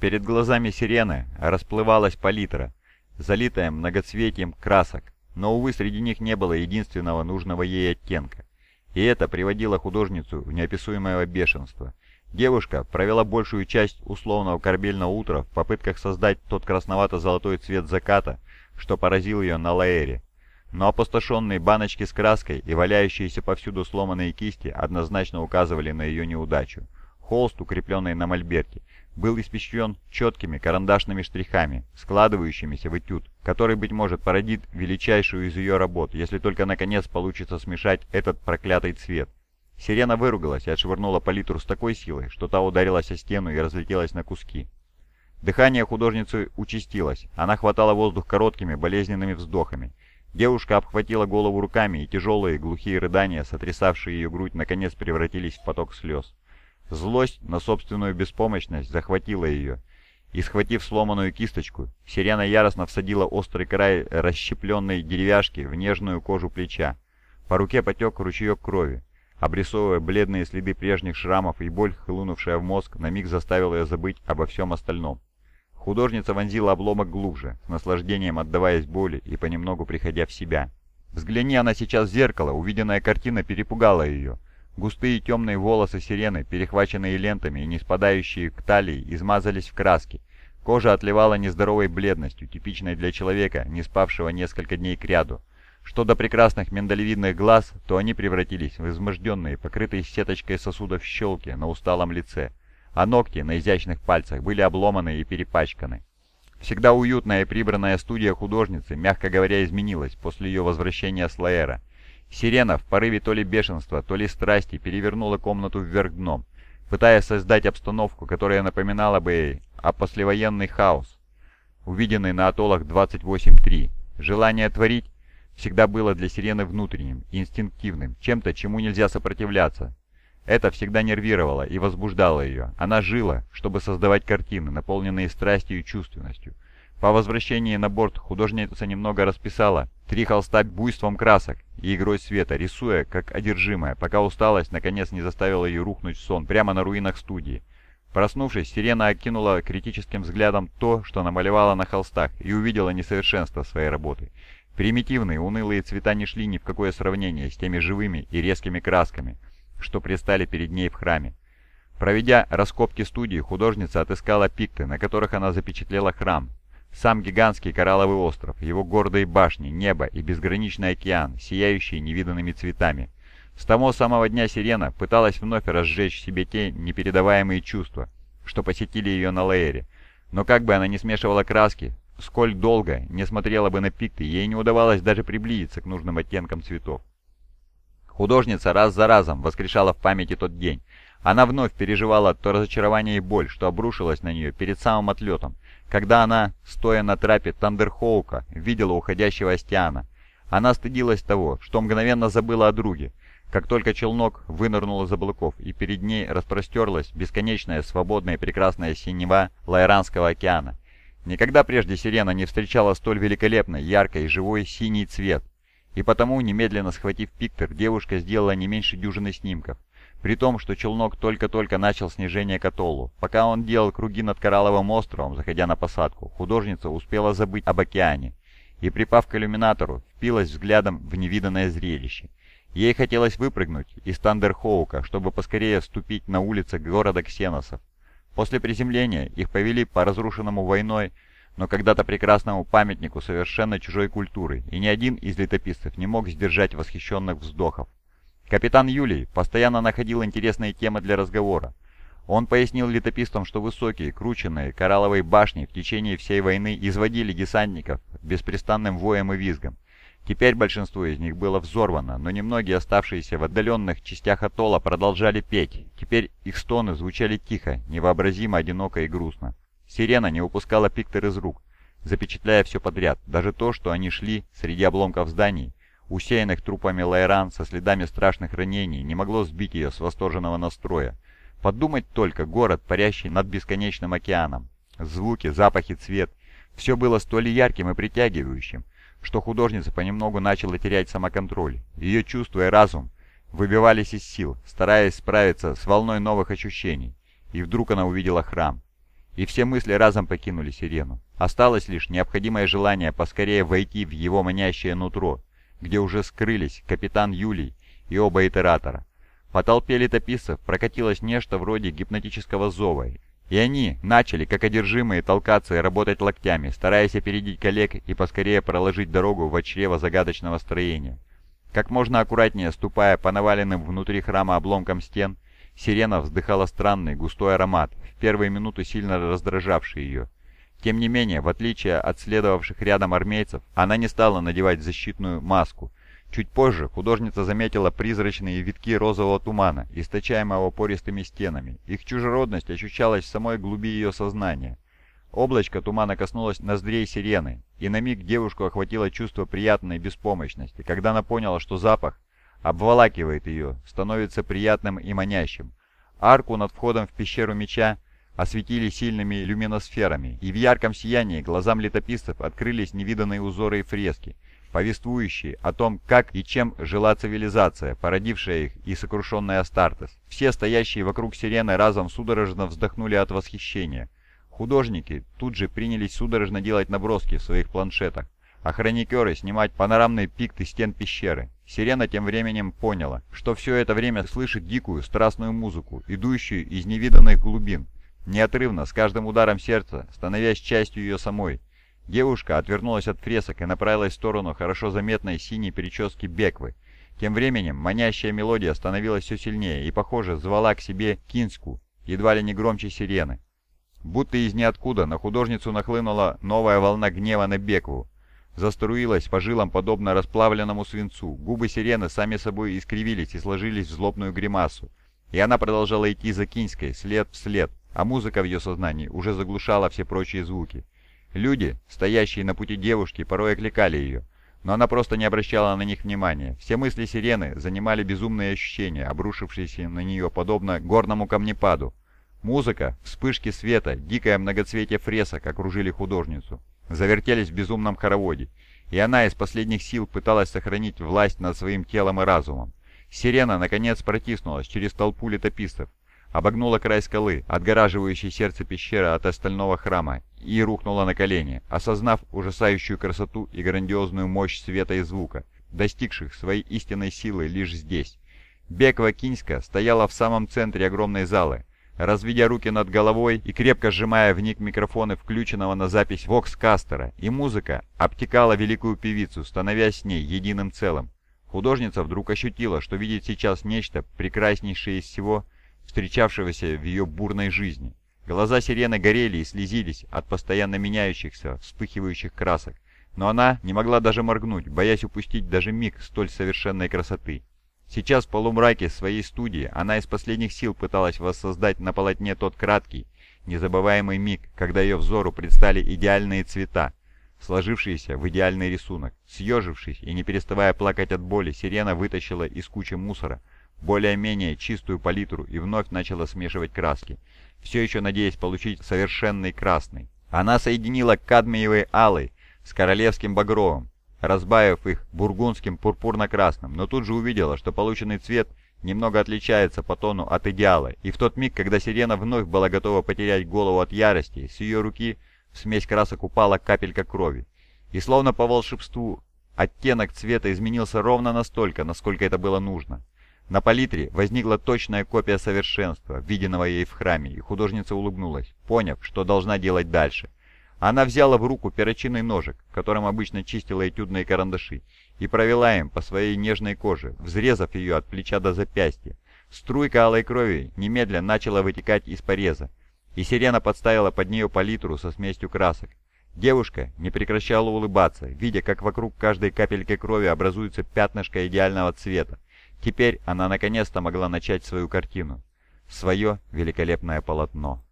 Перед глазами сирены расплывалась палитра, залитая многоцветием красок, но, увы, среди них не было единственного нужного ей оттенка. И это приводило художницу в неописуемое бешенство. Девушка провела большую часть условного корабельного утра в попытках создать тот красновато-золотой цвет заката, что поразил ее на Лаэре. Но опустошенные баночки с краской и валяющиеся повсюду сломанные кисти однозначно указывали на ее неудачу. Холст, укрепленный на мольберте, был испещрен четкими карандашными штрихами, складывающимися в этюд, который, быть может, породит величайшую из ее работ, если только наконец получится смешать этот проклятый цвет. Сирена выругалась и отшвырнула палитру с такой силой, что та ударилась о стену и разлетелась на куски. Дыхание художницы участилось, она хватала воздух короткими болезненными вздохами. Девушка обхватила голову руками, и тяжелые глухие рыдания, сотрясавшие ее грудь, наконец превратились в поток слез. Злость на собственную беспомощность захватила ее, и, схватив сломанную кисточку, сирена яростно всадила острый край расщепленной деревяшки в нежную кожу плеча. По руке потек ручеек крови, обрисовывая бледные следы прежних шрамов, и боль, хлынувшая в мозг, на миг заставила ее забыть обо всем остальном. Художница вонзила обломок глубже, с наслаждением отдаваясь боли и понемногу приходя в себя. Взгляни она сейчас в зеркало, увиденная картина перепугала ее. Густые темные волосы сирены, перехваченные лентами и не спадающие к талии, измазались в краске. Кожа отливала нездоровой бледностью, типичной для человека, не спавшего несколько дней кряду. Что до прекрасных миндалевидных глаз, то они превратились в изможденные, покрытые сеточкой сосудов щелки на усталом лице, а ногти на изящных пальцах были обломаны и перепачканы. Всегда уютная и прибранная студия художницы, мягко говоря, изменилась после ее возвращения с Лаэра. Сирена в порыве то ли бешенства, то ли страсти перевернула комнату вверх дном, пытаясь создать обстановку, которая напоминала бы ей о послевоенный хаос, увиденный на атоллах 28.3. Желание творить всегда было для сирены внутренним, инстинктивным, чем-то, чему нельзя сопротивляться. Это всегда нервировало и возбуждало ее. Она жила, чтобы создавать картины, наполненные страстью и чувственностью. По возвращении на борт художница немного расписала три холста буйством красок и игрой света, рисуя как одержимая, пока усталость наконец не заставила ее рухнуть в сон прямо на руинах студии. Проснувшись, Сирена окинула критическим взглядом то, что намалевала на холстах, и увидела несовершенство своей работы. Примитивные, унылые цвета не шли ни в какое сравнение с теми живыми и резкими красками, что пристали перед ней в храме. Проведя раскопки студии, художница отыскала пикты, на которых она запечатлела храм, сам гигантский коралловый остров, его гордые башни, небо и безграничный океан, сияющие невиданными цветами. С того самого дня Сирена пыталась вновь разжечь в себе те непередаваемые чувства, что посетили ее на Лейере. Но как бы она ни смешивала краски, сколь долго не смотрела бы на пикты, ей не удавалось даже приблизиться к нужным оттенкам цветов. Художница раз за разом воскрешала в памяти тот день. Она вновь переживала то разочарование и боль, что обрушилось на нее перед самым отлетом, когда она, стоя на трапе Тандерхоука, видела уходящего Астиана. Она стыдилась того, что мгновенно забыла о друге, как только челнок вынырнул из облаков, и перед ней распростерлась бесконечная свободная и прекрасная синева Лайранского океана. Никогда прежде сирена не встречала столь великолепный, яркий живой синий цвет, и потому, немедленно схватив пиктор, девушка сделала не меньше дюжины снимков. При том, что челнок только-только начал снижение к атоллу. Пока он делал круги над Коралловым островом, заходя на посадку, художница успела забыть об океане и, припав к иллюминатору, впилась взглядом в невиданное зрелище. Ей хотелось выпрыгнуть из Тандерхоука, чтобы поскорее вступить на улицы города Ксеносов. После приземления их повели по разрушенному войной, но когда-то прекрасному памятнику совершенно чужой культуры, и ни один из летописцев не мог сдержать восхищенных вздохов. Капитан Юлий постоянно находил интересные темы для разговора. Он пояснил летописцам, что высокие, крученные коралловые башни в течение всей войны изводили десантников беспрестанным воем и визгом. Теперь большинство из них было взорвано, но немногие оставшиеся в отдаленных частях атолла продолжали петь. Теперь их стоны звучали тихо, невообразимо одиноко и грустно. Сирена не упускала пиктор из рук, запечатляя все подряд, даже то, что они шли среди обломков зданий, усеянных трупами лайран со следами страшных ранений, не могло сбить ее с восторженного настроя. Подумать только, город, парящий над бесконечным океаном. Звуки, запахи, цвет. Все было столь ярким и притягивающим, что художница понемногу начала терять самоконтроль. Ее чувства и разум выбивались из сил, стараясь справиться с волной новых ощущений. И вдруг она увидела храм. и все мысли разом покинули Сирену. Осталось лишь необходимое желание поскорее войти в его манящее нутро, где уже скрылись капитан Юлий и оба итератора. По толпе летописцев прокатилось нечто вроде гипнотического зова, и они начали, как одержимые, толкаться и работать локтями, стараясь опередить коллег и поскорее проложить дорогу в чрево загадочного строения. Как можно аккуратнее ступая по наваленным внутри храма обломкам стен, сирена вздыхала странный густой аромат, в первые минуты сильно раздражавший ее. Тем не менее, в отличие от следовавших рядом армейцев, она не стала надевать защитную маску, Чуть позже художница заметила призрачные витки розового тумана, источаемого пористыми стенами. Их чужеродность ощущалась в самой глуби ее сознания. Облачко тумана коснулось ноздрей сирены, и на миг девушку охватило чувство приятной беспомощности, когда она поняла, что запах обволакивает ее, становится приятным и манящим. Арку над входом в пещеру меча осветили сильными люминосферами, и в ярком сиянии глазам летописцев открылись невиданные узоры и фрески, повествующие о том, как и чем жила цивилизация, породившая их и сокрушенная Астартес. Все стоящие вокруг сирены разом судорожно вздохнули от восхищения. Художники тут же принялись судорожно делать наброски в своих планшетах, а хроникеры снимать панорамные пикты стен пещеры. Сирена тем временем поняла, что все это время слышит дикую, страстную музыку, идущую из невиданных глубин, неотрывно, с каждым ударом сердца, становясь частью ее самой, Девушка отвернулась от фресок и направилась в сторону хорошо заметной синей прически Беквы. Тем временем манящая мелодия становилась все сильнее и, похоже, звала к себе Кинску, едва ли не громче сирены. Будто из ниоткуда на художницу нахлынула новая волна гнева на Бекву. Заструилась по жилам, подобно расплавленному свинцу. Губы сирены сами собой искривились и сложились в злобную гримасу. И она продолжала идти за Кинской, след в след, а музыка в ее сознании уже заглушала все прочие звуки. Люди, стоящие на пути девушки, порой окликали ее, но она просто не обращала на них внимания. Все мысли сирены занимали безумные ощущения, обрушившиеся на нее подобно горному камнепаду. Музыка, вспышки света, дикое многоцветие фресок окружили художницу. Завертелись в безумном хороводе, и она из последних сил пыталась сохранить власть над своим телом и разумом. Сирена, наконец, протиснулась через толпу летописцев, обогнула край скалы, отгораживающей сердце пещеры от остального храма, и рухнула на колени, осознав ужасающую красоту и грандиозную мощь света и звука, достигших своей истинной силы лишь здесь. Беква Киньска стояла в самом центре огромной залы, разведя руки над головой и крепко сжимая в них микрофоны включенного на запись вокс-кастера, и музыка обтекала великую певицу, становясь с ней единым целым. Художница вдруг ощутила, что видит сейчас нечто прекраснейшее из всего, встречавшегося в ее бурной жизни. Глаза сирены горели и слезились от постоянно меняющихся, вспыхивающих красок, но она не могла даже моргнуть, боясь упустить даже миг столь совершенной красоты. Сейчас в полумраке своей студии она из последних сил пыталась воссоздать на полотне тот краткий, незабываемый миг, когда ее взору предстали идеальные цвета, сложившиеся в идеальный рисунок. Съежившись и не переставая плакать от боли, сирена вытащила из кучи мусора более-менее чистую палитру и вновь начала смешивать краски, все еще надеясь получить совершенный красный. Она соединила кадмиевые алый с королевским багровым, разбавив их бургундским пурпурно-красным, но тут же увидела, что полученный цвет немного отличается по тону от идеала, и в тот миг, когда сирена вновь была готова потерять голову от ярости, с ее руки в смесь красок упала капелька крови. И словно по волшебству оттенок цвета изменился ровно настолько, насколько это было нужно. На палитре возникла точная копия совершенства, виденного ей в храме, и художница улыбнулась, поняв, что должна делать дальше. Она взяла в руку перочинный ножик, которым обычно чистила этюдные карандаши, и провела им по своей нежной коже, взрезав ее от плеча до запястья. Струйка алой крови немедленно начала вытекать из пореза, и сирена подставила под нее палитру со смесью красок. Девушка не прекращала улыбаться, видя, как вокруг каждой капельки крови образуется пятнышко идеального цвета. Теперь она наконец-то могла начать свою картину, свое великолепное полотно.